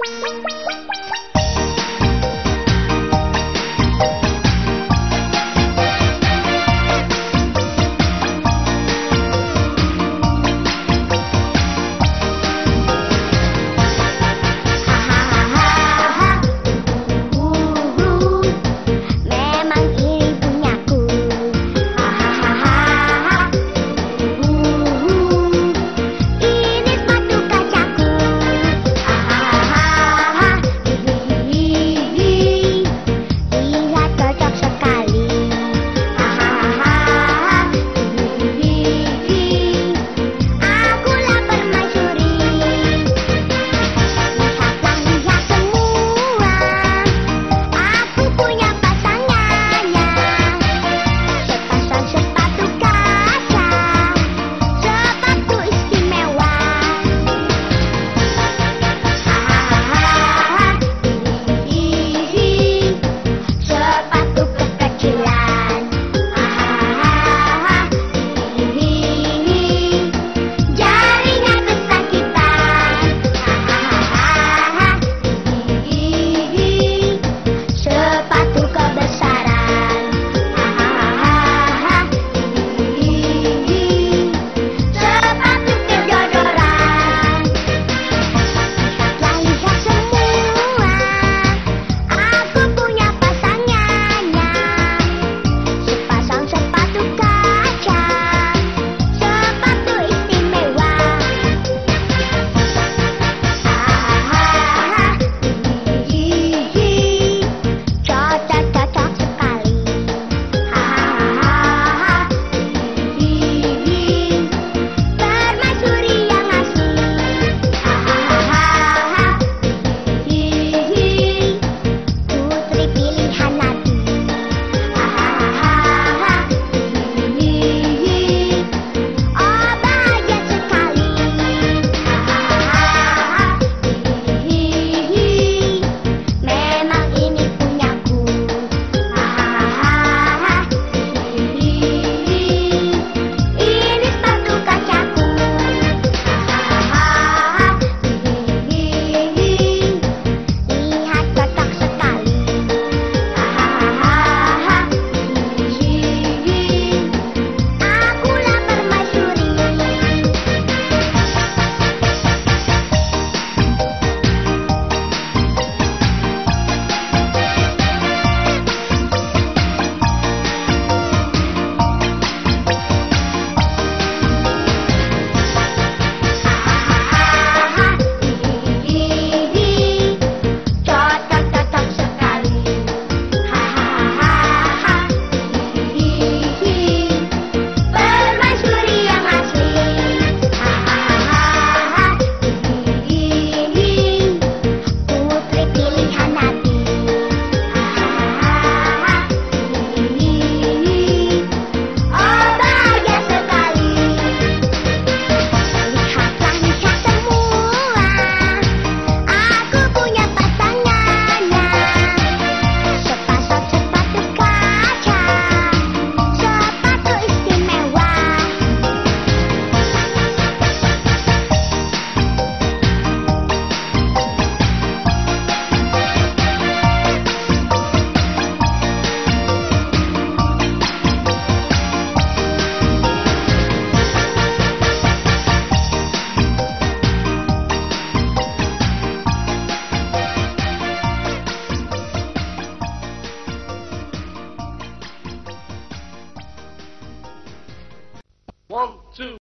Música One, two.